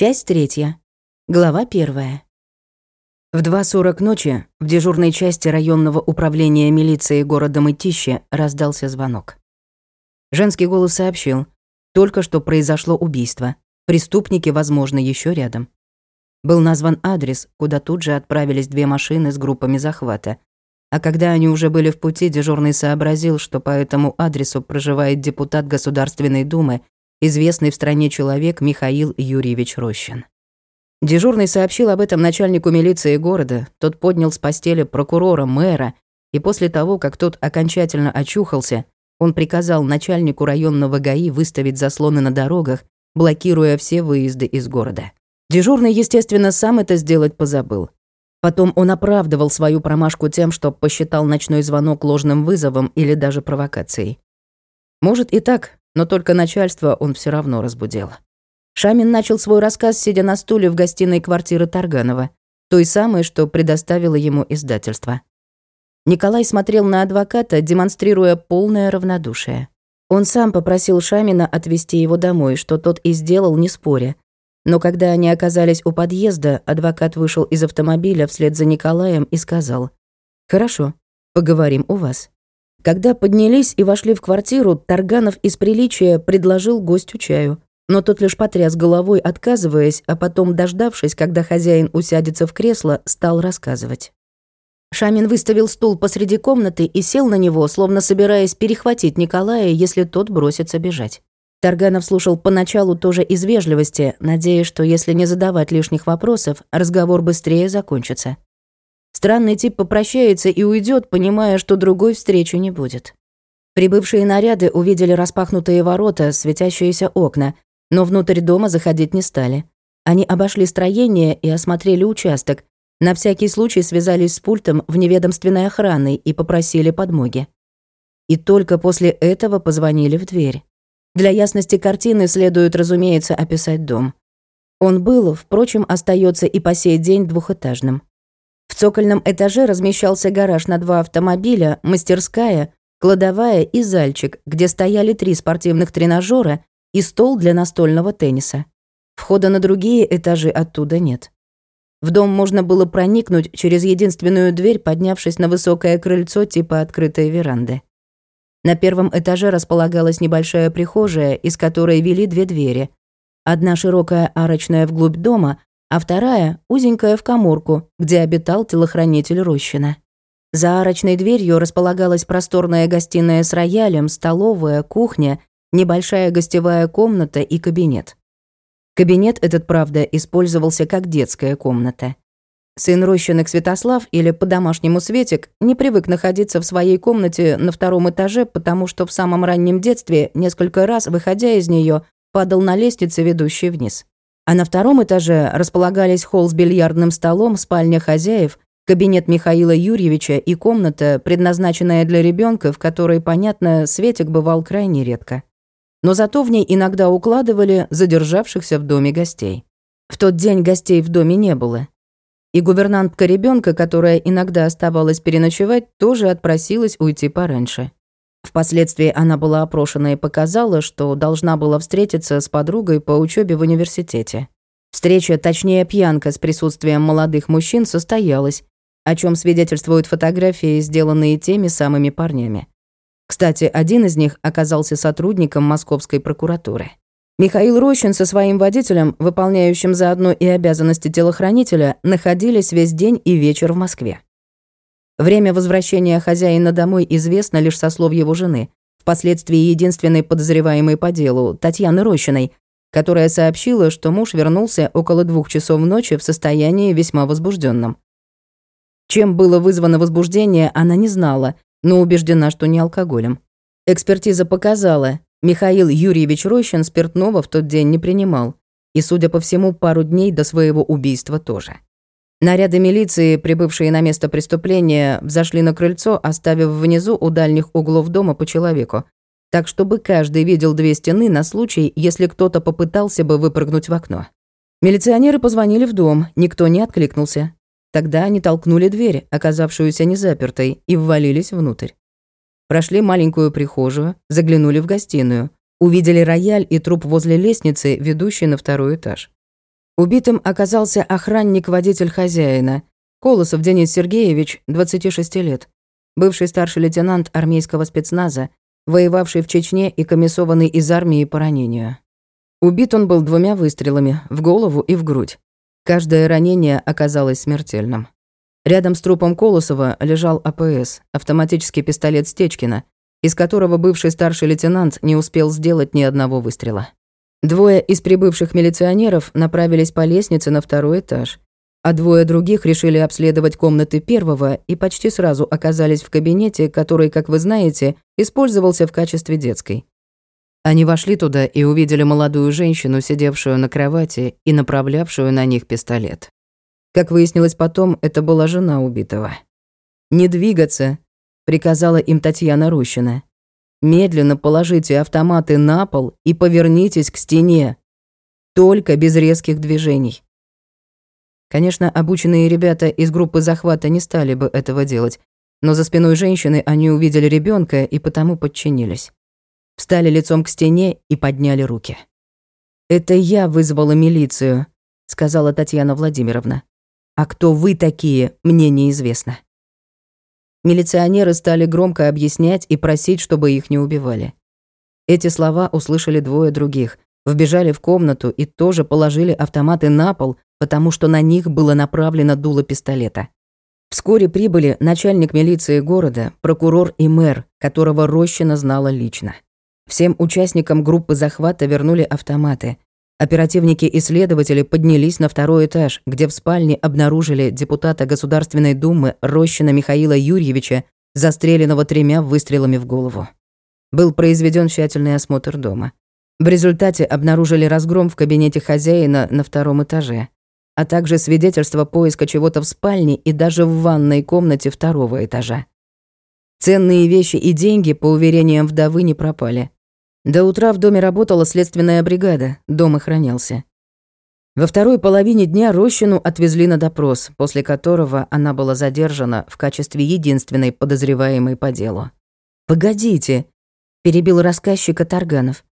Часть третья. Глава первая. В 2.40 ночи в дежурной части районного управления милиции города Мытище раздался звонок. Женский голос сообщил, только что произошло убийство. Преступники, возможно, еще рядом. Был назван адрес, куда тут же отправились две машины с группами захвата. А когда они уже были в пути, дежурный сообразил, что по этому адресу проживает депутат Государственной Думы известный в стране человек Михаил Юрьевич Рощин. Дежурный сообщил об этом начальнику милиции города, тот поднял с постели прокурора, мэра, и после того, как тот окончательно очухался, он приказал начальнику районного ГАИ выставить заслоны на дорогах, блокируя все выезды из города. Дежурный, естественно, сам это сделать позабыл. Потом он оправдывал свою промашку тем, что посчитал ночной звонок ложным вызовом или даже провокацией. Может и так, но только начальство он все равно разбудил. Шамин начал свой рассказ, сидя на стуле в гостиной квартиры Тарганова, той самой, что предоставило ему издательство. Николай смотрел на адвоката, демонстрируя полное равнодушие. Он сам попросил Шамина отвезти его домой, что тот и сделал, не споря. Но когда они оказались у подъезда, адвокат вышел из автомобиля вслед за Николаем и сказал, «Хорошо, поговорим у вас». Когда поднялись и вошли в квартиру, Тарганов из приличия предложил гостю чаю. Но тот лишь потряс головой, отказываясь, а потом, дождавшись, когда хозяин усядется в кресло, стал рассказывать. Шамин выставил стул посреди комнаты и сел на него, словно собираясь перехватить Николая, если тот бросится бежать. Тарганов слушал поначалу тоже из вежливости, надеясь, что если не задавать лишних вопросов, разговор быстрее закончится. Странный тип попрощается и уйдет, понимая, что другой встречи не будет. Прибывшие наряды увидели распахнутые ворота, светящиеся окна, но внутрь дома заходить не стали. Они обошли строение и осмотрели участок, на всякий случай связались с пультом в неведомственной охраной и попросили подмоги. И только после этого позвонили в дверь. Для ясности картины следует, разумеется, описать дом. Он был, впрочем, остается и по сей день двухэтажным. В цокольном этаже размещался гараж на два автомобиля, мастерская, кладовая и зальчик, где стояли три спортивных тренажера и стол для настольного тенниса. Входа на другие этажи оттуда нет. В дом можно было проникнуть через единственную дверь, поднявшись на высокое крыльцо типа открытой веранды. На первом этаже располагалась небольшая прихожая, из которой вели две двери. Одна широкая арочная вглубь дома, а вторая — узенькая в коморку, где обитал телохранитель Рощина. За арочной дверью располагалась просторная гостиная с роялем, столовая, кухня, небольшая гостевая комната и кабинет. Кабинет этот, правда, использовался как детская комната. Сын Рощиных Святослав, или по-домашнему Светик, не привык находиться в своей комнате на втором этаже, потому что в самом раннем детстве, несколько раз, выходя из нее, падал на лестнице, ведущей вниз а на втором этаже располагались холл с бильярдным столом, спальня хозяев, кабинет Михаила Юрьевича и комната, предназначенная для ребенка, в которой, понятно, Светик бывал крайне редко. Но зато в ней иногда укладывали задержавшихся в доме гостей. В тот день гостей в доме не было. И гувернантка ребенка, которая иногда оставалась переночевать, тоже отпросилась уйти пораньше. Впоследствии она была опрошена и показала, что должна была встретиться с подругой по учебе в университете. Встреча, точнее пьянка с присутствием молодых мужчин состоялась, о чем свидетельствуют фотографии, сделанные теми самыми парнями. Кстати, один из них оказался сотрудником Московской прокуратуры. Михаил Рощин со своим водителем, выполняющим заодно и обязанности телохранителя, находились весь день и вечер в Москве. Время возвращения хозяина домой известно лишь со слов его жены, впоследствии единственной подозреваемой по делу, Татьяны Рощиной, которая сообщила, что муж вернулся около двух часов ночи в состоянии весьма возбужденном. Чем было вызвано возбуждение, она не знала, но убеждена, что не алкоголем. Экспертиза показала, Михаил Юрьевич Рощин спиртного в тот день не принимал, и, судя по всему, пару дней до своего убийства тоже. Наряды милиции, прибывшие на место преступления, взошли на крыльцо, оставив внизу у дальних углов дома по человеку. Так, чтобы каждый видел две стены на случай, если кто-то попытался бы выпрыгнуть в окно. Милиционеры позвонили в дом, никто не откликнулся. Тогда они толкнули дверь, оказавшуюся незапертой, и ввалились внутрь. Прошли маленькую прихожую, заглянули в гостиную, увидели рояль и труп возле лестницы, ведущей на второй этаж. Убитым оказался охранник-водитель хозяина, Колосов Денис Сергеевич, 26 лет, бывший старший лейтенант армейского спецназа, воевавший в Чечне и комиссованный из армии по ранению. Убит он был двумя выстрелами, в голову и в грудь. Каждое ранение оказалось смертельным. Рядом с трупом Колосова лежал АПС, автоматический пистолет Стечкина, из которого бывший старший лейтенант не успел сделать ни одного выстрела. Двое из прибывших милиционеров направились по лестнице на второй этаж, а двое других решили обследовать комнаты первого и почти сразу оказались в кабинете, который, как вы знаете, использовался в качестве детской. Они вошли туда и увидели молодую женщину, сидевшую на кровати и направлявшую на них пистолет. Как выяснилось потом, это была жена убитого. «Не двигаться», — приказала им Татьяна Рущина. Медленно положите автоматы на пол и повернитесь к стене. Только без резких движений. Конечно, обученные ребята из группы захвата не стали бы этого делать, но за спиной женщины они увидели ребенка и потому подчинились. Встали лицом к стене и подняли руки. «Это я вызвала милицию», — сказала Татьяна Владимировна. «А кто вы такие, мне неизвестно». Милиционеры стали громко объяснять и просить, чтобы их не убивали. Эти слова услышали двое других, вбежали в комнату и тоже положили автоматы на пол, потому что на них было направлено дуло пистолета. Вскоре прибыли начальник милиции города, прокурор и мэр, которого Рощина знала лично. Всем участникам группы захвата вернули автоматы, Оперативники и следователи поднялись на второй этаж, где в спальне обнаружили депутата Государственной Думы Рощина Михаила Юрьевича, застреленного тремя выстрелами в голову. Был произведен тщательный осмотр дома. В результате обнаружили разгром в кабинете хозяина на втором этаже, а также свидетельство поиска чего-то в спальне и даже в ванной комнате второго этажа. Ценные вещи и деньги, по уверениям вдовы, не пропали. До утра в доме работала следственная бригада, дом охранялся. Во второй половине дня Рощину отвезли на допрос, после которого она была задержана в качестве единственной подозреваемой по делу. «Погодите», — перебил рассказчика Тарганов.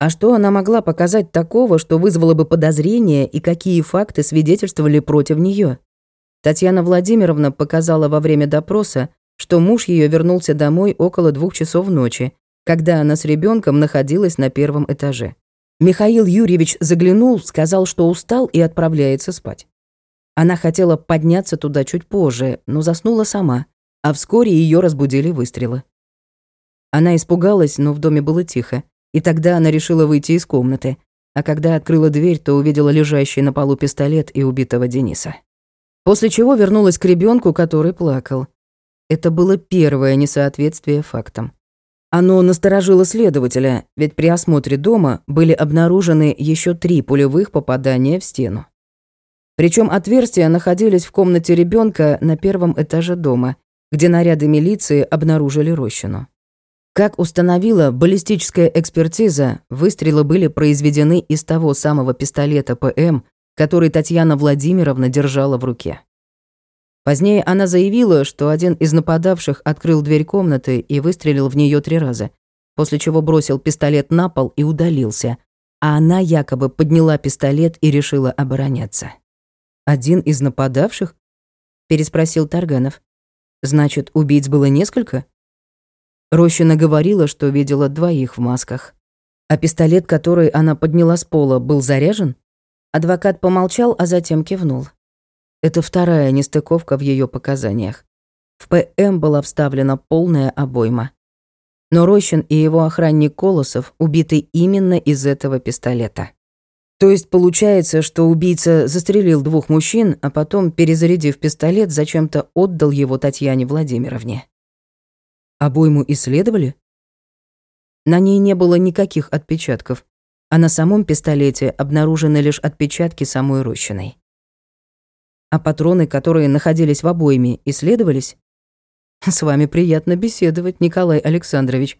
«А что она могла показать такого, что вызвало бы подозрения и какие факты свидетельствовали против нее? Татьяна Владимировна показала во время допроса, что муж ее вернулся домой около двух часов ночи, когда она с ребенком находилась на первом этаже. Михаил Юрьевич заглянул, сказал, что устал и отправляется спать. Она хотела подняться туда чуть позже, но заснула сама, а вскоре ее разбудили выстрелы. Она испугалась, но в доме было тихо, и тогда она решила выйти из комнаты, а когда открыла дверь, то увидела лежащий на полу пистолет и убитого Дениса. После чего вернулась к ребенку, который плакал. Это было первое несоответствие фактам. Оно насторожило следователя, ведь при осмотре дома были обнаружены еще три пулевых попадания в стену. Причем отверстия находились в комнате ребенка на первом этаже дома, где наряды милиции обнаружили рощину. Как установила баллистическая экспертиза, выстрелы были произведены из того самого пистолета ПМ, который Татьяна Владимировна держала в руке. Позднее она заявила, что один из нападавших открыл дверь комнаты и выстрелил в нее три раза, после чего бросил пистолет на пол и удалился, а она якобы подняла пистолет и решила обороняться. «Один из нападавших?» — переспросил Тарганов. «Значит, убийц было несколько?» Рощина говорила, что видела двоих в масках. А пистолет, который она подняла с пола, был заряжен? Адвокат помолчал, а затем кивнул. Это вторая нестыковка в ее показаниях. В ПМ была вставлена полная обойма. Но Рощин и его охранник Колосов убиты именно из этого пистолета. То есть получается, что убийца застрелил двух мужчин, а потом, перезарядив пистолет, зачем-то отдал его Татьяне Владимировне. Обойму исследовали? На ней не было никаких отпечатков, а на самом пистолете обнаружены лишь отпечатки самой Рощиной. А патроны, которые находились в обойме, исследовались? С вами приятно беседовать, Николай Александрович.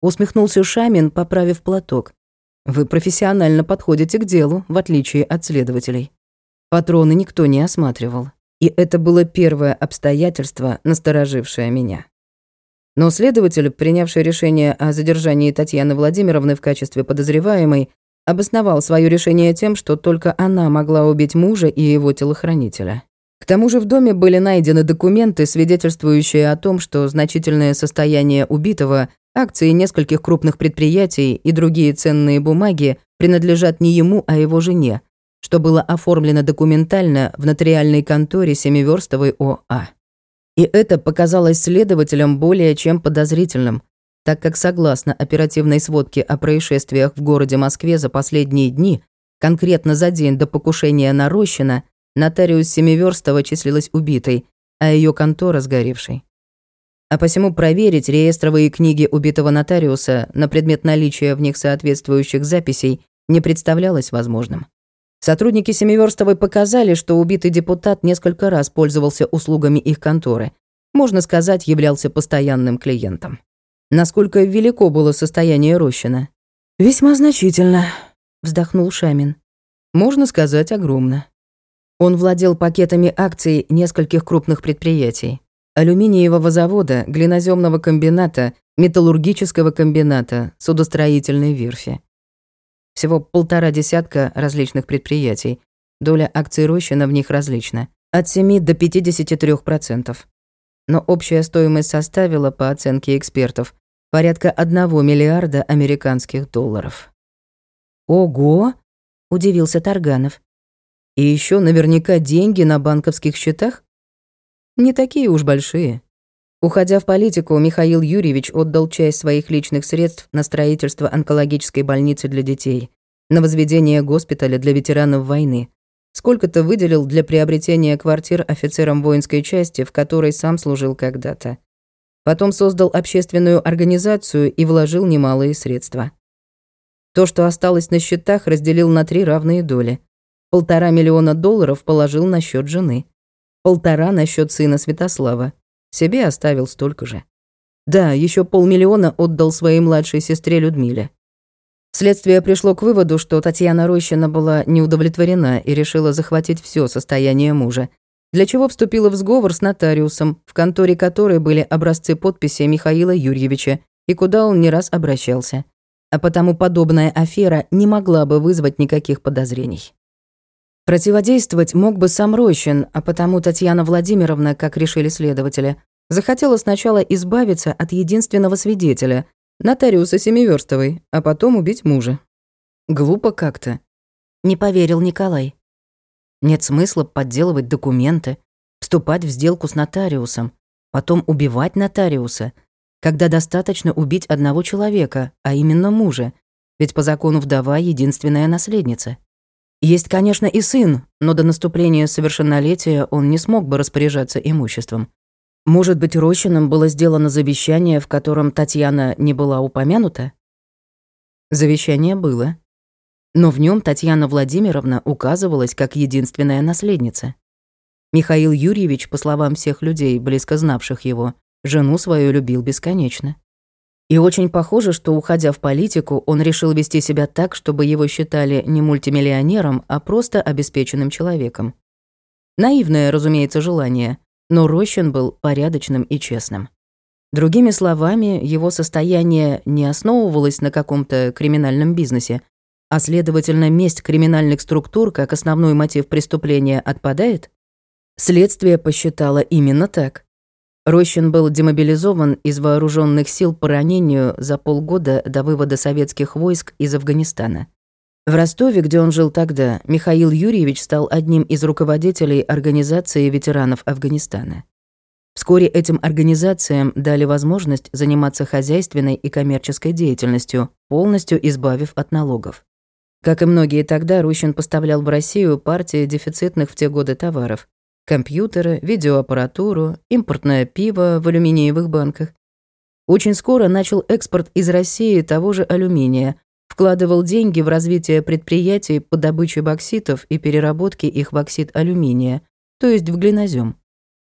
Усмехнулся Шамин, поправив платок. Вы профессионально подходите к делу, в отличие от следователей. Патроны никто не осматривал. И это было первое обстоятельство, насторожившее меня. Но следователь, принявший решение о задержании Татьяны Владимировны в качестве подозреваемой, обосновал свое решение тем, что только она могла убить мужа и его телохранителя. К тому же в доме были найдены документы, свидетельствующие о том, что значительное состояние убитого, акции нескольких крупных предприятий и другие ценные бумаги принадлежат не ему, а его жене, что было оформлено документально в нотариальной конторе Семиверстовой ОА. И это показалось следователям более чем подозрительным, так как согласно оперативной сводке о происшествиях в городе Москве за последние дни, конкретно за день до покушения на Рощина, нотариус Семиверстова числилась убитой, а ее контора сгоревшей. А посему проверить реестровые книги убитого нотариуса на предмет наличия в них соответствующих записей не представлялось возможным. Сотрудники Семиверстовой показали, что убитый депутат несколько раз пользовался услугами их конторы. Можно сказать, являлся постоянным клиентом. Насколько велико было состояние Рощина? «Весьма значительно», — вздохнул Шамин. «Можно сказать, огромно». Он владел пакетами акций нескольких крупных предприятий. Алюминиевого завода, глиноземного комбината, металлургического комбината, судостроительной верфи. Всего полтора десятка различных предприятий. Доля акций Рощина в них различна. От 7 до 53%. Но общая стоимость составила, по оценке экспертов, порядка 1 миллиарда американских долларов. «Ого!» – удивился Тарганов. «И еще наверняка деньги на банковских счетах? Не такие уж большие». Уходя в политику, Михаил Юрьевич отдал часть своих личных средств на строительство онкологической больницы для детей, на возведение госпиталя для ветеранов войны. Сколько-то выделил для приобретения квартир офицерам воинской части, в которой сам служил когда-то. Потом создал общественную организацию и вложил немалые средства. То, что осталось на счетах, разделил на три равные доли. Полтора миллиона долларов положил на счет жены. Полтора на счет сына Святослава. Себе оставил столько же. Да, еще полмиллиона отдал своей младшей сестре Людмиле. Следствие пришло к выводу, что Татьяна Рощина была неудовлетворена и решила захватить все состояние мужа, для чего вступила в сговор с нотариусом, в конторе которой были образцы подписи Михаила Юрьевича, и куда он не раз обращался. А потому подобная афера не могла бы вызвать никаких подозрений. Противодействовать мог бы сам Рощин, а потому Татьяна Владимировна, как решили следователи, захотела сначала избавиться от единственного свидетеля, нотариуса Семиверстовой, а потом убить мужа. Глупо как-то. Не поверил Николай. Нет смысла подделывать документы, вступать в сделку с нотариусом, потом убивать нотариуса, когда достаточно убить одного человека, а именно мужа, ведь по закону вдова единственная наследница. Есть, конечно, и сын, но до наступления совершеннолетия он не смог бы распоряжаться имуществом. Может быть, Рощиным было сделано завещание, в котором Татьяна не была упомянута? Завещание было но в нем Татьяна Владимировна указывалась как единственная наследница. Михаил Юрьевич, по словам всех людей, близко знавших его, жену свою любил бесконечно. И очень похоже, что, уходя в политику, он решил вести себя так, чтобы его считали не мультимиллионером, а просто обеспеченным человеком. Наивное, разумеется, желание, но Рощин был порядочным и честным. Другими словами, его состояние не основывалось на каком-то криминальном бизнесе, а следовательно, месть криминальных структур как основной мотив преступления отпадает? Следствие посчитало именно так. Рощин был демобилизован из вооруженных сил по ранению за полгода до вывода советских войск из Афганистана. В Ростове, где он жил тогда, Михаил Юрьевич стал одним из руководителей организации ветеранов Афганистана. Вскоре этим организациям дали возможность заниматься хозяйственной и коммерческой деятельностью, полностью избавив от налогов. Как и многие тогда, Рущин поставлял в Россию партии дефицитных в те годы товаров. Компьютеры, видеоаппаратуру, импортное пиво в алюминиевых банках. Очень скоро начал экспорт из России того же алюминия, вкладывал деньги в развитие предприятий по добыче бокситов и переработке их в оксид алюминия, то есть в глинозем.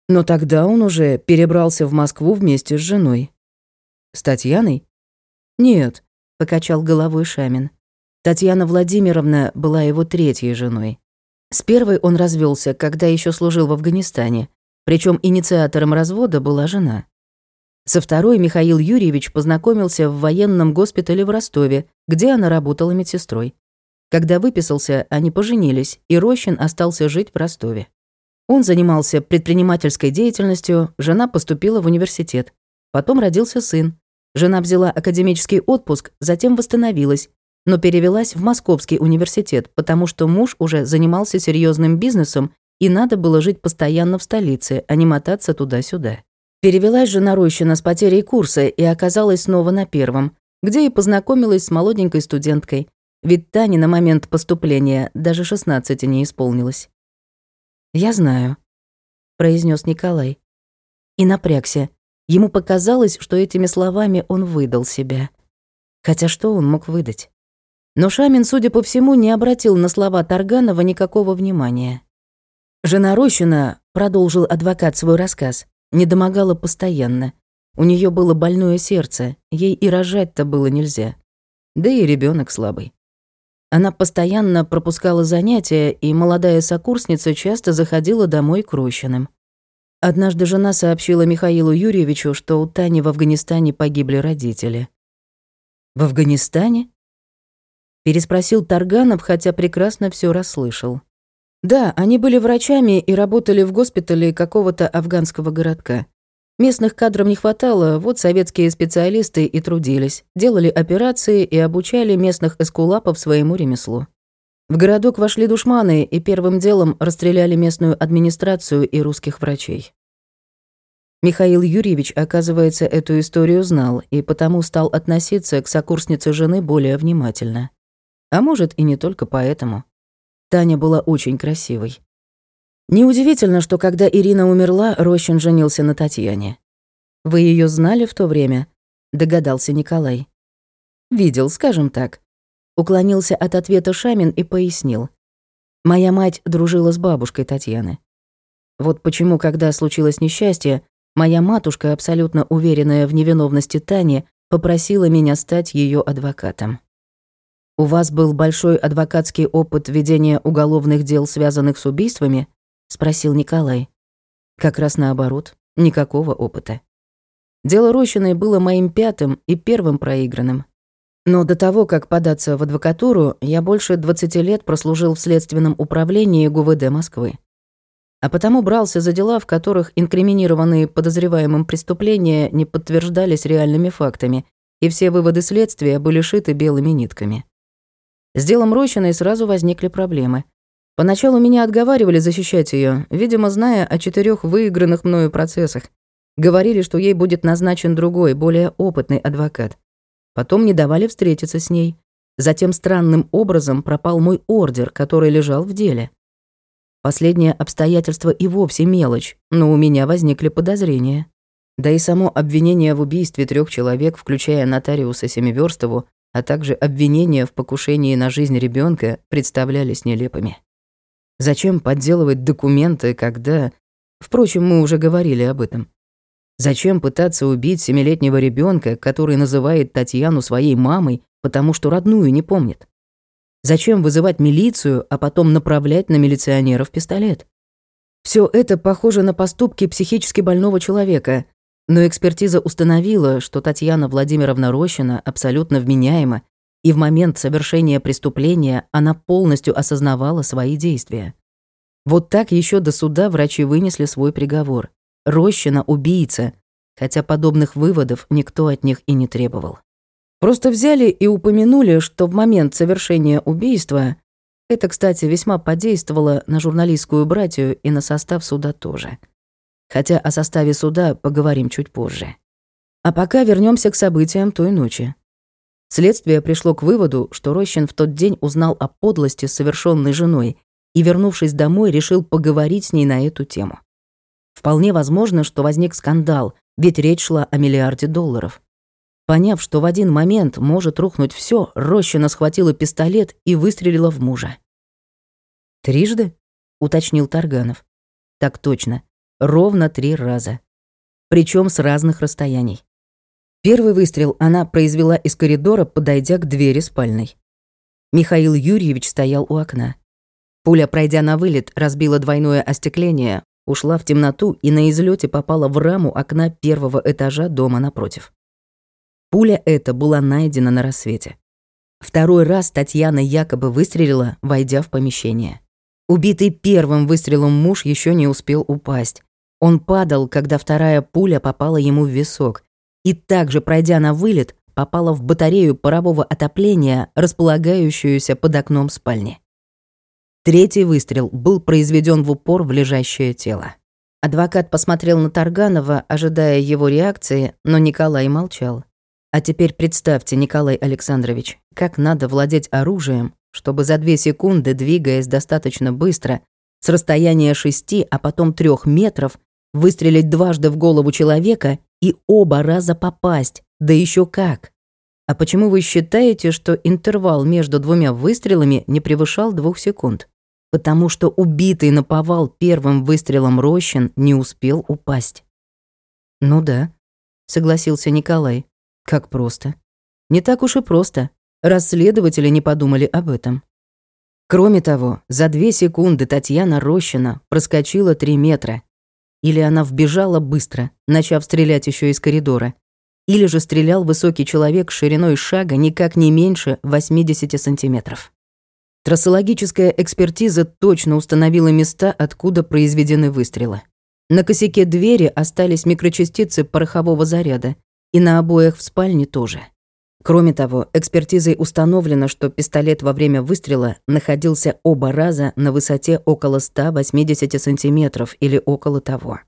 Но тогда он уже перебрался в Москву вместе с женой. С Татьяной? Нет, покачал головой Шамин. Татьяна Владимировна была его третьей женой. С первой он развелся, когда еще служил в Афганистане, причем инициатором развода была жена. Со второй Михаил Юрьевич познакомился в военном госпитале в Ростове, где она работала медсестрой. Когда выписался, они поженились, и Рощин остался жить в Ростове. Он занимался предпринимательской деятельностью, жена поступила в университет. Потом родился сын. Жена взяла академический отпуск, затем восстановилась, но перевелась в Московский университет, потому что муж уже занимался серьезным бизнесом и надо было жить постоянно в столице, а не мотаться туда-сюда. Перевелась жена Рощина с потерей курса и оказалась снова на первом, где и познакомилась с молоденькой студенткой, ведь Тане на момент поступления даже 16 не исполнилось. «Я знаю», — произнес Николай. И напрягся. Ему показалось, что этими словами он выдал себя. Хотя что он мог выдать? Но Шамин, судя по всему, не обратил на слова Тарганова никакого внимания. Жена Рощина, продолжил адвокат свой рассказ, не домогала постоянно. У нее было больное сердце, ей и рожать-то было нельзя. Да и ребенок слабый. Она постоянно пропускала занятия, и молодая сокурсница часто заходила домой к Рощиным. Однажды жена сообщила Михаилу Юрьевичу, что у Тани в Афганистане погибли родители. «В Афганистане?» Переспросил Тарганов, хотя прекрасно все расслышал. Да, они были врачами и работали в госпитале какого-то афганского городка. Местных кадров не хватало, вот советские специалисты и трудились, делали операции и обучали местных эскулапов своему ремеслу. В городок вошли душманы и первым делом расстреляли местную администрацию и русских врачей. Михаил Юрьевич, оказывается, эту историю знал и потому стал относиться к сокурснице жены более внимательно. А может, и не только поэтому. Таня была очень красивой. Неудивительно, что когда Ирина умерла, Рощин женился на Татьяне. «Вы ее знали в то время?» — догадался Николай. «Видел, скажем так». Уклонился от ответа Шамин и пояснил. «Моя мать дружила с бабушкой Татьяны. Вот почему, когда случилось несчастье, моя матушка, абсолютно уверенная в невиновности Тани, попросила меня стать ее адвокатом. У вас был большой адвокатский опыт ведения уголовных дел, связанных с убийствами? спросил Николай. Как раз наоборот, никакого опыта. Дело Рощиной было моим пятым и первым проигранным. Но до того, как податься в адвокатуру, я больше 20 лет прослужил в следственном управлении ГУВД Москвы. А потому брался за дела, в которых инкриминированные подозреваемым преступления не подтверждались реальными фактами, и все выводы следствия были шиты белыми нитками. С делом Рощиной сразу возникли проблемы. Поначалу меня отговаривали защищать ее, видимо, зная о четырех выигранных мною процессах. Говорили, что ей будет назначен другой, более опытный адвокат. Потом не давали встретиться с ней. Затем странным образом пропал мой ордер, который лежал в деле. Последнее обстоятельство и вовсе мелочь, но у меня возникли подозрения. Да и само обвинение в убийстве трех человек, включая нотариуса Семиверстову, а также обвинения в покушении на жизнь ребенка, представлялись нелепыми. Зачем подделывать документы, когда... Впрочем, мы уже говорили об этом. Зачем пытаться убить семилетнего ребенка, который называет Татьяну своей мамой, потому что родную не помнит? Зачем вызывать милицию, а потом направлять на милиционеров пистолет? Все это похоже на поступки психически больного человека, но экспертиза установила, что Татьяна Владимировна Рощина абсолютно вменяема и в момент совершения преступления она полностью осознавала свои действия. Вот так еще до суда врачи вынесли свой приговор. Рощина – убийца, хотя подобных выводов никто от них и не требовал. Просто взяли и упомянули, что в момент совершения убийства это, кстати, весьма подействовало на журналистскую братью и на состав суда тоже. Хотя о составе суда поговорим чуть позже. А пока вернемся к событиям той ночи. Следствие пришло к выводу, что Рощин в тот день узнал о подлости, совершенной женой, и, вернувшись домой, решил поговорить с ней на эту тему. Вполне возможно, что возник скандал, ведь речь шла о миллиарде долларов. Поняв, что в один момент может рухнуть все, Рощина схватила пистолет и выстрелила в мужа. «Трижды?» — уточнил Тарганов. «Так точно. Ровно три раза. Причем с разных расстояний. Первый выстрел она произвела из коридора, подойдя к двери спальной. Михаил Юрьевич стоял у окна. Пуля, пройдя на вылет, разбила двойное остекление, ушла в темноту и на излете попала в раму окна первого этажа дома напротив. Пуля эта была найдена на рассвете. Второй раз Татьяна якобы выстрелила, войдя в помещение. Убитый первым выстрелом муж еще не успел упасть. Он падал, когда вторая пуля попала ему в висок. И также, пройдя на вылет, попала в батарею парового отопления, располагающуюся под окном спальни. Третий выстрел был произведен в упор в лежащее тело. Адвокат посмотрел на Тарганова, ожидая его реакции, но Николай молчал. А теперь представьте, Николай Александрович, как надо владеть оружием, чтобы за две секунды, двигаясь достаточно быстро, с расстояния шести, а потом трех метров, выстрелить дважды в голову человека и оба раза попасть, да еще как. А почему вы считаете, что интервал между двумя выстрелами не превышал двух секунд? Потому что убитый наповал первым выстрелом Рощин не успел упасть. Ну да, согласился Николай. Как просто. Не так уж и просто. Расследователи не подумали об этом. Кроме того, за две секунды Татьяна Рощина проскочила три метра. Или она вбежала быстро, начав стрелять еще из коридора. Или же стрелял высокий человек шириной шага никак не меньше 80 сантиметров. Трассологическая экспертиза точно установила места, откуда произведены выстрелы. На косяке двери остались микрочастицы порохового заряда, и на обоях в спальне тоже. Кроме того, экспертизой установлено, что пистолет во время выстрела находился оба раза на высоте около 180 сантиметров или около того.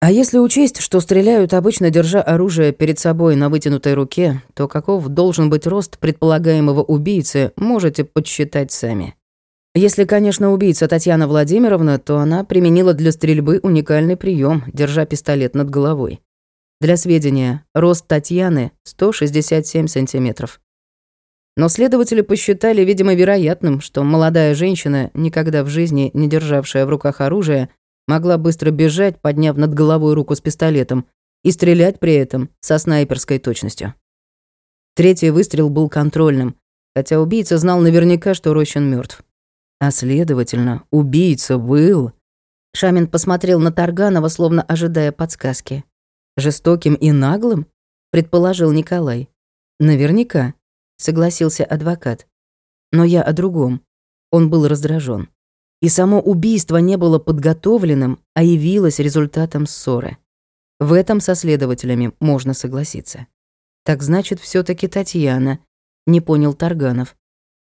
А если учесть, что стреляют обычно держа оружие перед собой на вытянутой руке, то каков должен быть рост предполагаемого убийцы, можете подсчитать сами. Если, конечно, убийца Татьяна Владимировна, то она применила для стрельбы уникальный прием, держа пистолет над головой. Для сведения, рост Татьяны 167 сантиметров. Но следователи посчитали, видимо, вероятным, что молодая женщина, никогда в жизни не державшая в руках оружие, могла быстро бежать, подняв над головой руку с пистолетом, и стрелять при этом со снайперской точностью. Третий выстрел был контрольным, хотя убийца знал наверняка, что Рощин мертв. А следовательно, убийца был... Шамин посмотрел на Тарганова, словно ожидая подсказки. Жестоким и наглым? Предположил Николай. Наверняка, согласился адвокат. Но я о другом. Он был раздражен. И само убийство не было подготовленным, а явилось результатом ссоры. В этом со следователями можно согласиться. Так значит, все таки Татьяна, не понял Тарганов.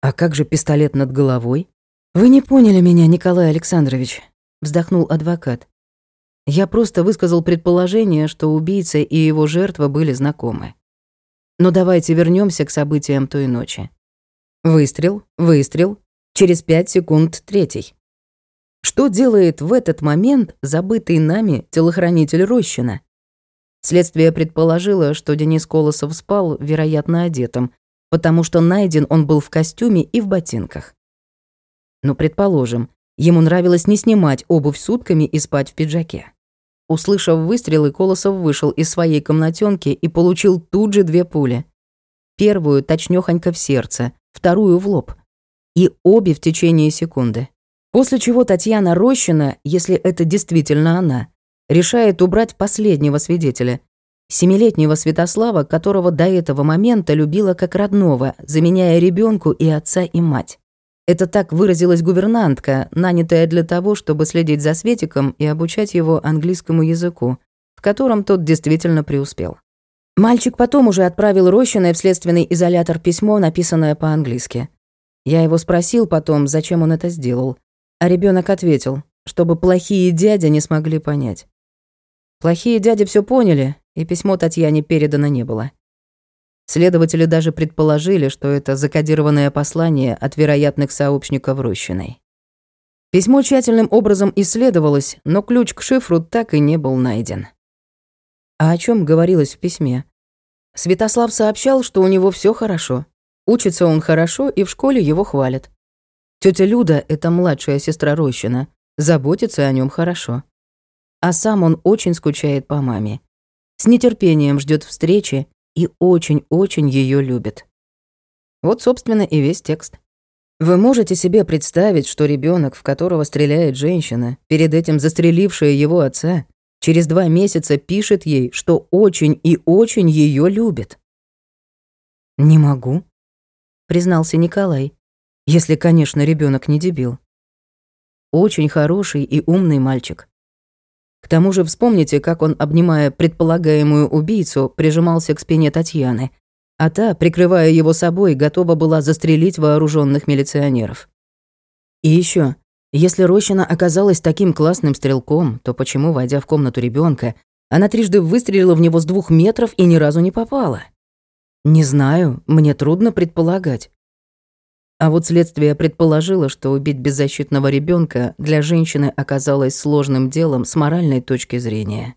А как же пистолет над головой? Вы не поняли меня, Николай Александрович, вздохнул адвокат. Я просто высказал предположение, что убийца и его жертва были знакомы. Но давайте вернемся к событиям той ночи. Выстрел, выстрел, через пять секунд третий. Что делает в этот момент забытый нами телохранитель Рощина? Следствие предположило, что Денис Колосов спал, вероятно, одетым, потому что найден он был в костюме и в ботинках. Ну, предположим, ему нравилось не снимать обувь сутками и спать в пиджаке. Услышав выстрелы, Колосов вышел из своей комнатенки и получил тут же две пули. Первую точнёхонько в сердце, вторую в лоб. И обе в течение секунды. После чего Татьяна Рощина, если это действительно она, решает убрать последнего свидетеля, семилетнего Святослава, которого до этого момента любила как родного, заменяя ребенку и отца, и мать. Это так выразилась гувернантка, нанятая для того, чтобы следить за Светиком и обучать его английскому языку, в котором тот действительно преуспел. Мальчик потом уже отправил Рощиной в следственный изолятор письмо, написанное по-английски. Я его спросил потом, зачем он это сделал. А ребенок ответил, чтобы плохие дяди не смогли понять. Плохие дяди все поняли, и письмо Татьяне передано не было. Следователи даже предположили, что это закодированное послание от вероятных сообщников Рощиной. Письмо тщательным образом исследовалось, но ключ к шифру так и не был найден. А о чем говорилось в письме? Святослав сообщал, что у него все хорошо. Учится он хорошо, и в школе его хвалят. Тетя Люда, это младшая сестра Рощина, заботится о нем хорошо. А сам он очень скучает по маме. С нетерпением ждет встречи и очень-очень ее любит. Вот, собственно, и весь текст. Вы можете себе представить, что ребенок, в которого стреляет женщина, перед этим застрелившая его отца, через два месяца пишет ей, что очень и очень ее любит? Не могу. признался Николай. Если, конечно, ребенок не дебил. Очень хороший и умный мальчик. К тому же вспомните, как он, обнимая предполагаемую убийцу, прижимался к спине Татьяны, а та, прикрывая его собой, готова была застрелить вооруженных милиционеров. И еще, если Рощина оказалась таким классным стрелком, то почему, войдя в комнату ребенка, она трижды выстрелила в него с двух метров и ни разу не попала? Не знаю, мне трудно предполагать. А вот следствие предположило, что убить беззащитного ребенка для женщины оказалось сложным делом с моральной точки зрения.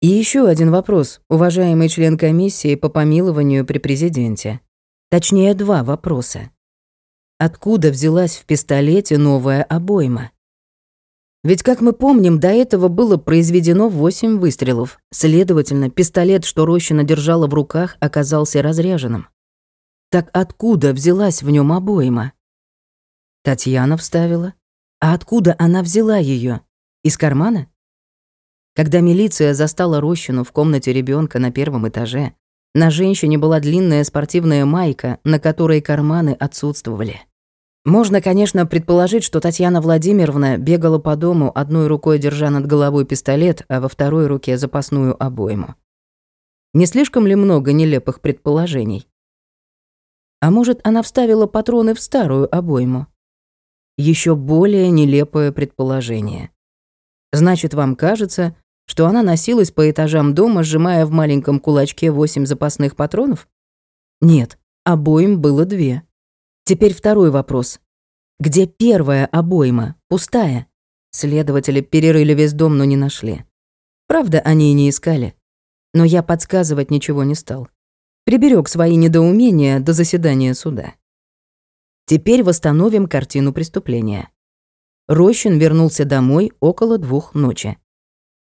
И еще один вопрос, уважаемый член комиссии по помилованию при президенте. Точнее, два вопроса. Откуда взялась в пистолете новая обойма? Ведь, как мы помним, до этого было произведено восемь выстрелов. Следовательно, пистолет, что Рощина держала в руках, оказался разряженным. Так откуда взялась в нем обойма? Татьяна вставила. А откуда она взяла ее? Из кармана? Когда милиция застала Рощину в комнате ребенка на первом этаже, на женщине была длинная спортивная майка, на которой карманы отсутствовали. Можно, конечно, предположить, что Татьяна Владимировна бегала по дому, одной рукой держа над головой пистолет, а во второй руке запасную обойму. Не слишком ли много нелепых предположений? А может, она вставила патроны в старую обойму? Еще более нелепое предположение. Значит, вам кажется, что она носилась по этажам дома, сжимая в маленьком кулачке восемь запасных патронов? Нет, обоим было две. Теперь второй вопрос. Где первая обойма? Пустая. Следователи перерыли весь дом, но не нашли. Правда, они и не искали. Но я подсказывать ничего не стал приберег свои недоумения до заседания суда. Теперь восстановим картину преступления. Рощин вернулся домой около двух ночи.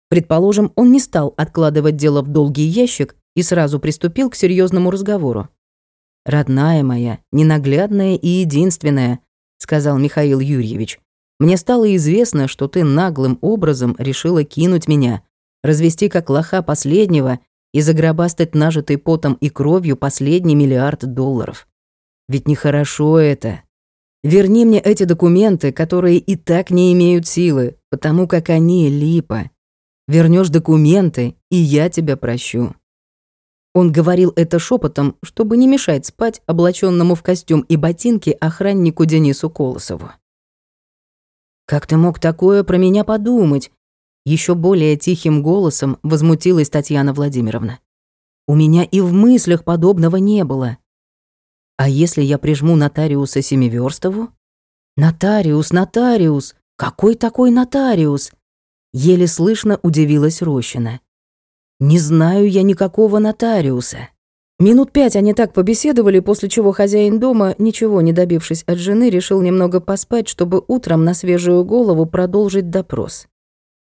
Предположим, он не стал откладывать дело в долгий ящик и сразу приступил к серьезному разговору. «Родная моя, ненаглядная и единственная», — сказал Михаил Юрьевич, «мне стало известно, что ты наглым образом решила кинуть меня, развести как лоха последнего и загробастать нажитый потом и кровью последний миллиард долларов. Ведь нехорошо это. Верни мне эти документы, которые и так не имеют силы, потому как они липа. Вернешь документы, и я тебя прощу. Он говорил это шепотом, чтобы не мешать спать облаченному в костюм и ботинки охраннику Денису Колосову. «Как ты мог такое про меня подумать?» Еще более тихим голосом возмутилась Татьяна Владимировна. «У меня и в мыслях подобного не было. А если я прижму нотариуса Семиверстову? Нотариус, нотариус! Какой такой нотариус?» Еле слышно удивилась Рощина. «Не знаю я никакого нотариуса». Минут пять они так побеседовали, после чего хозяин дома, ничего не добившись от жены, решил немного поспать, чтобы утром на свежую голову продолжить допрос.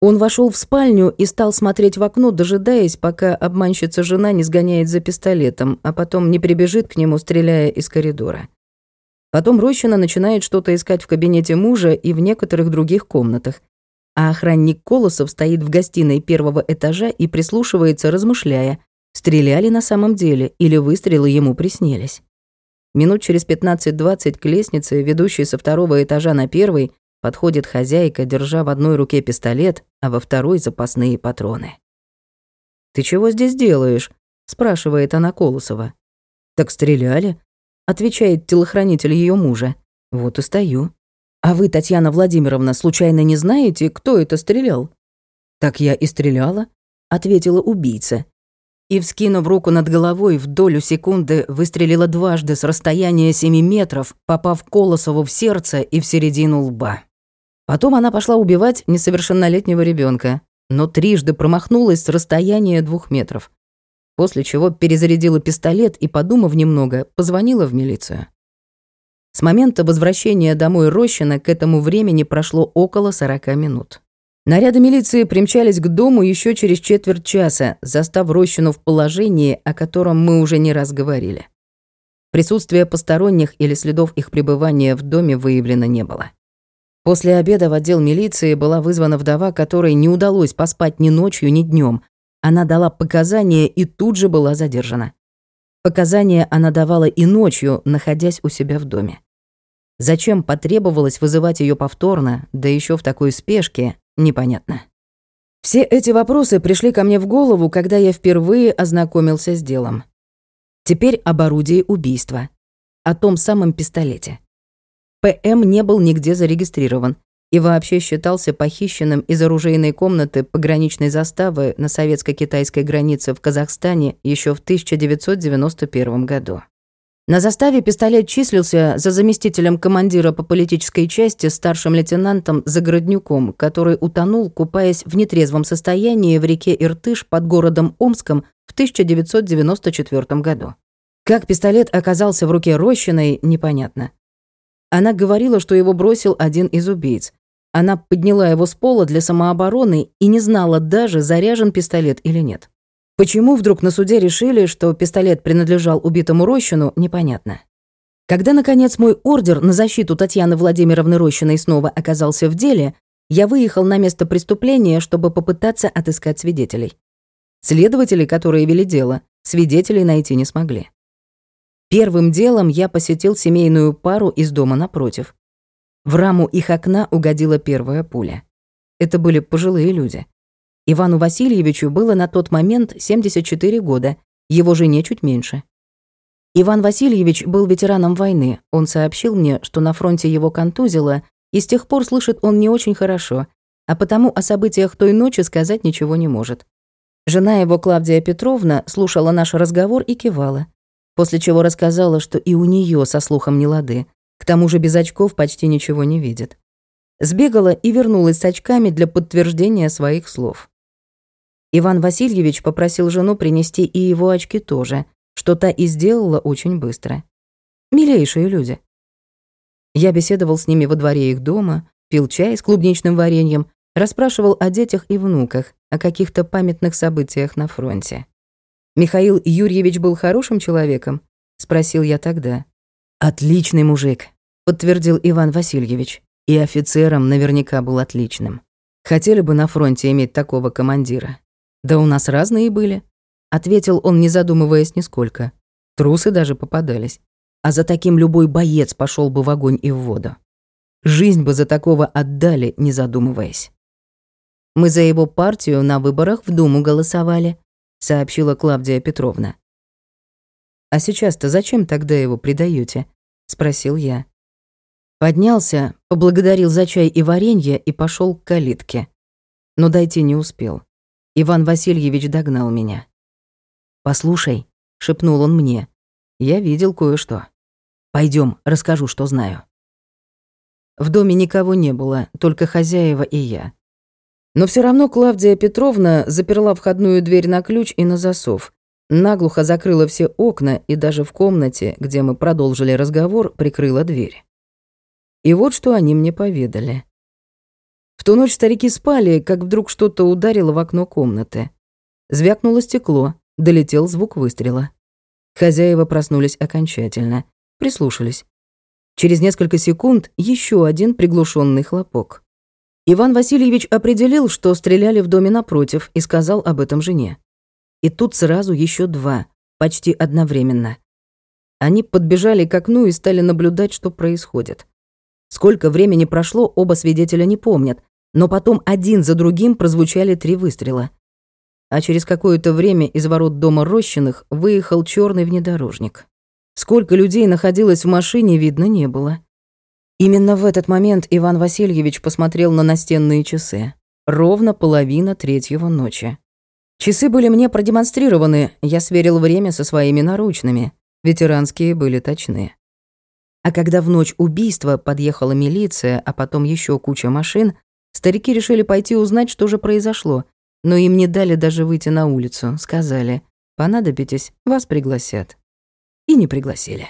Он вошел в спальню и стал смотреть в окно, дожидаясь, пока обманщица жена не сгоняет за пистолетом, а потом не прибежит к нему, стреляя из коридора. Потом Рощина начинает что-то искать в кабинете мужа и в некоторых других комнатах. А охранник Колосов стоит в гостиной первого этажа и прислушивается, размышляя, стреляли на самом деле или выстрелы ему приснились. Минут через 15-20 к лестнице, ведущей со второго этажа на первый, Подходит хозяйка, держа в одной руке пистолет, а во второй запасные патроны. «Ты чего здесь делаешь?» — спрашивает она Колосова. «Так стреляли», — отвечает телохранитель ее мужа. «Вот и стою». «А вы, Татьяна Владимировна, случайно не знаете, кто это стрелял?» «Так я и стреляла», — ответила убийца. И, вскинув руку над головой, в долю секунды выстрелила дважды с расстояния семи метров, попав Колосову в сердце и в середину лба. Потом она пошла убивать несовершеннолетнего ребенка, но трижды промахнулась с расстояния двух метров. После чего перезарядила пистолет и, подумав немного, позвонила в милицию. С момента возвращения домой Рощина к этому времени прошло около 40 минут. Наряды милиции примчались к дому еще через четверть часа, застав Рощину в положении, о котором мы уже не раз говорили. Присутствия посторонних или следов их пребывания в доме выявлено не было. После обеда в отдел милиции была вызвана вдова, которой не удалось поспать ни ночью, ни днем. Она дала показания и тут же была задержана. Показания она давала и ночью, находясь у себя в доме. Зачем потребовалось вызывать ее повторно, да еще в такой спешке, непонятно. Все эти вопросы пришли ко мне в голову, когда я впервые ознакомился с делом. Теперь об орудии убийства. О том самом пистолете. ПМ не был нигде зарегистрирован и вообще считался похищенным из оружейной комнаты пограничной заставы на советско-китайской границе в Казахстане еще в 1991 году. На заставе пистолет числился за заместителем командира по политической части старшим лейтенантом Загороднюком, который утонул, купаясь в нетрезвом состоянии в реке Иртыш под городом Омском в 1994 году. Как пистолет оказался в руке Рощиной, непонятно. Она говорила, что его бросил один из убийц. Она подняла его с пола для самообороны и не знала даже, заряжен пистолет или нет. Почему вдруг на суде решили, что пистолет принадлежал убитому Рощину, непонятно. Когда, наконец, мой ордер на защиту Татьяны Владимировны Рощиной снова оказался в деле, я выехал на место преступления, чтобы попытаться отыскать свидетелей. Следователи, которые вели дело, свидетелей найти не смогли. Первым делом я посетил семейную пару из дома напротив. В раму их окна угодила первая пуля. Это были пожилые люди. Ивану Васильевичу было на тот момент 74 года, его жене чуть меньше. Иван Васильевич был ветераном войны. Он сообщил мне, что на фронте его контузило, и с тех пор слышит он не очень хорошо, а потому о событиях той ночи сказать ничего не может. Жена его, Клавдия Петровна, слушала наш разговор и кивала, после чего рассказала, что и у нее со слухом не лады, к тому же без очков почти ничего не видит. Сбегала и вернулась с очками для подтверждения своих слов. Иван Васильевич попросил жену принести и его очки тоже, что та и сделала очень быстро. Милейшие люди. Я беседовал с ними во дворе их дома, пил чай с клубничным вареньем, расспрашивал о детях и внуках, о каких-то памятных событиях на фронте. «Михаил Юрьевич был хорошим человеком?» — спросил я тогда. «Отличный мужик», — подтвердил Иван Васильевич. «И офицером наверняка был отличным. Хотели бы на фронте иметь такого командира. «Да у нас разные были», — ответил он, не задумываясь нисколько. Трусы даже попадались. А за таким любой боец пошел бы в огонь и в воду. Жизнь бы за такого отдали, не задумываясь. «Мы за его партию на выборах в Думу голосовали», — сообщила Клавдия Петровна. «А сейчас-то зачем тогда его предаете? спросил я. Поднялся, поблагодарил за чай и варенье и пошел к калитке. Но дойти не успел. Иван Васильевич догнал меня. «Послушай», — шепнул он мне, — «я видел кое-что. Пойдем, расскажу, что знаю». В доме никого не было, только хозяева и я. Но все равно Клавдия Петровна заперла входную дверь на ключ и на засов, наглухо закрыла все окна и даже в комнате, где мы продолжили разговор, прикрыла дверь. И вот что они мне поведали. В ту ночь старики спали, как вдруг что-то ударило в окно комнаты. Звякнуло стекло, долетел звук выстрела. Хозяева проснулись окончательно, прислушались. Через несколько секунд еще один приглушенный хлопок. Иван Васильевич определил, что стреляли в доме напротив, и сказал об этом жене. И тут сразу еще два, почти одновременно. Они подбежали к окну и стали наблюдать, что происходит. Сколько времени прошло, оба свидетеля не помнят, но потом один за другим прозвучали три выстрела. А через какое-то время из ворот дома Рощиных выехал черный внедорожник. Сколько людей находилось в машине, видно не было. Именно в этот момент Иван Васильевич посмотрел на настенные часы. Ровно половина третьего ночи. Часы были мне продемонстрированы, я сверил время со своими наручными. Ветеранские были точны. А когда в ночь убийства подъехала милиция, а потом еще куча машин, старики решили пойти узнать, что же произошло, но им не дали даже выйти на улицу, сказали «понадобитесь, вас пригласят». И не пригласили.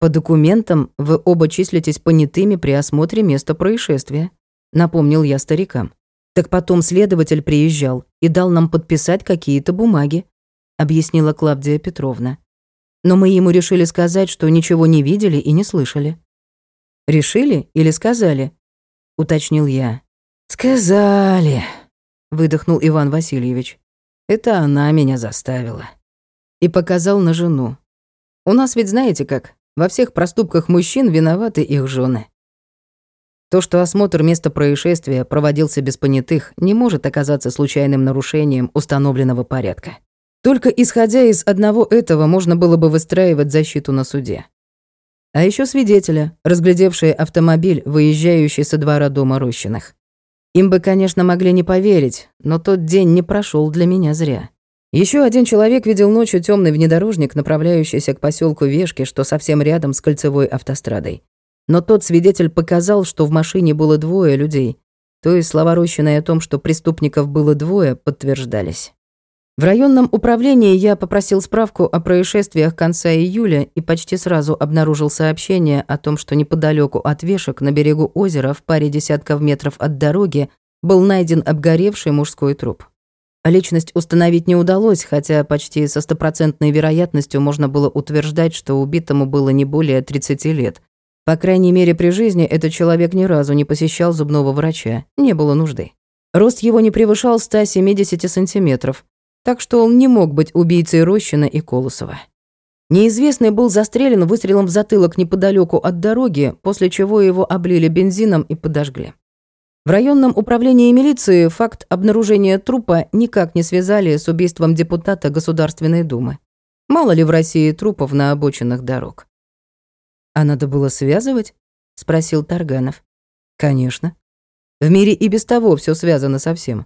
По документам вы оба числитесь понятыми при осмотре места происшествия, напомнил я старикам. Так потом следователь приезжал и дал нам подписать какие-то бумаги, объяснила Клавдия Петровна но мы ему решили сказать, что ничего не видели и не слышали. «Решили или сказали?» — уточнил я. «Сказали», — выдохнул Иван Васильевич. «Это она меня заставила». И показал на жену. У нас ведь знаете как, во всех проступках мужчин виноваты их жены. То, что осмотр места происшествия проводился без понятых, не может оказаться случайным нарушением установленного порядка. Только исходя из одного этого можно было бы выстраивать защиту на суде. А еще свидетеля, разглядевшие автомобиль, выезжающий со двора дома Рощиных. Им бы, конечно, могли не поверить, но тот день не прошел для меня зря. Еще один человек видел ночью темный внедорожник, направляющийся к поселку Вешки, что совсем рядом с кольцевой автострадой. Но тот свидетель показал, что в машине было двое людей. То есть слова Рощиной о том, что преступников было двое, подтверждались. В районном управлении я попросил справку о происшествиях конца июля и почти сразу обнаружил сообщение о том, что неподалеку от вешек на берегу озера в паре десятков метров от дороги был найден обгоревший мужской труп. Личность установить не удалось, хотя почти со стопроцентной вероятностью можно было утверждать, что убитому было не более 30 лет. По крайней мере, при жизни этот человек ни разу не посещал зубного врача, не было нужды. Рост его не превышал 170 сантиметров, так что он не мог быть убийцей Рощина и Колосова. Неизвестный был застрелен выстрелом в затылок неподалеку от дороги, после чего его облили бензином и подожгли. В районном управлении милиции факт обнаружения трупа никак не связали с убийством депутата Государственной Думы. Мало ли в России трупов на обочинах дорог. «А надо было связывать?» — спросил Тарганов. «Конечно. В мире и без того все связано со всем.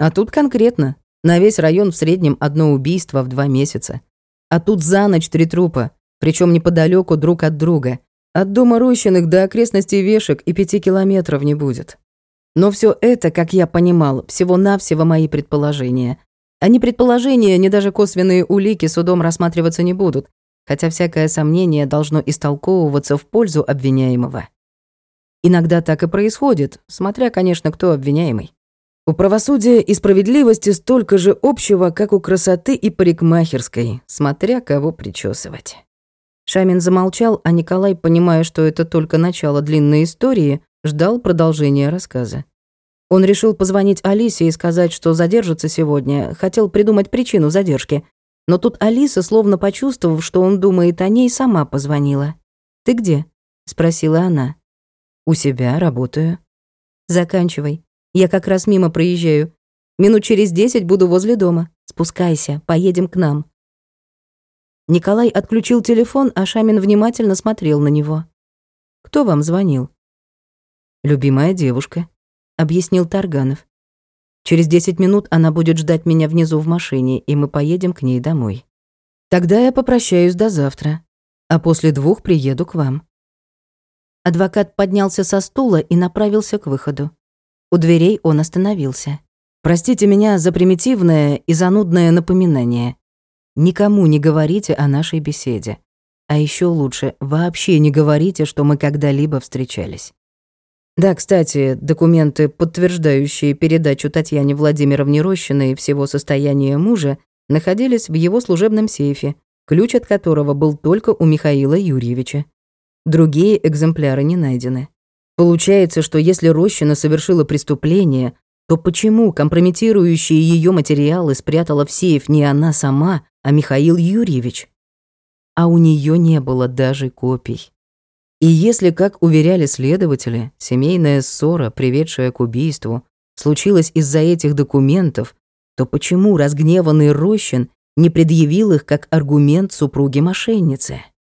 А тут конкретно на весь район в среднем одно убийство в два месяца. А тут за ночь три трупа, причем неподалеку друг от друга. От дома Рощиных до окрестностей Вешек и пяти километров не будет. Но все это, как я понимал, всего-навсего мои предположения. А ни предположения, ни даже косвенные улики судом рассматриваться не будут, хотя всякое сомнение должно истолковываться в пользу обвиняемого. Иногда так и происходит, смотря, конечно, кто обвиняемый. У правосудия и справедливости столько же общего, как у красоты и парикмахерской, смотря кого причесывать. Шамин замолчал, а Николай, понимая, что это только начало длинной истории, ждал продолжения рассказа. Он решил позвонить Алисе и сказать, что задержится сегодня, хотел придумать причину задержки. Но тут Алиса, словно почувствовав, что он думает о ней, сама позвонила. «Ты где?» — спросила она. «У себя, работаю». «Заканчивай. Я как раз мимо проезжаю. Минут через десять буду возле дома. Спускайся, поедем к нам». Николай отключил телефон, а Шамин внимательно смотрел на него. «Кто вам звонил?» «Любимая девушка», — объяснил Тарганов. «Через десять минут она будет ждать меня внизу в машине, и мы поедем к ней домой. Тогда я попрощаюсь до завтра, а после двух приеду к вам». Адвокат поднялся со стула и направился к выходу. У дверей он остановился. «Простите меня за примитивное и занудное напоминание. Никому не говорите о нашей беседе. А еще лучше, вообще не говорите, что мы когда-либо встречались. Да, кстати, документы, подтверждающие передачу Татьяне Владимировне Рощиной всего состояния мужа, находились в его служебном сейфе, ключ от которого был только у Михаила Юрьевича. Другие экземпляры не найдены. Получается, что если Рощина совершила преступление, то почему компрометирующие ее материалы спрятала в сейф не она сама, а Михаил Юрьевич? А у нее не было даже копий. И если, как уверяли следователи, семейная ссора, приведшая к убийству, случилась из-за этих документов, то почему разгневанный Рощин не предъявил их как аргумент супруги-мошенницы?